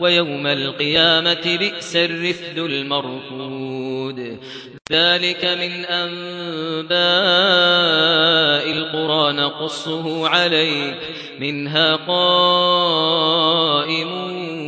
ويوم القيامة بئس الرفد المرفود. ذلك من أنباء القرى نقصه عليك. منها قائم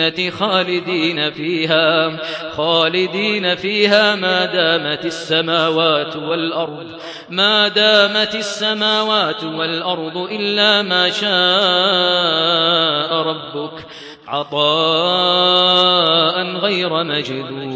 الجنة خالدين فيها خالدين فيها ما دامت السماوات والأرض ما دامت السماوات والأرض إلا ما شاء ربك عطاء غير مجدود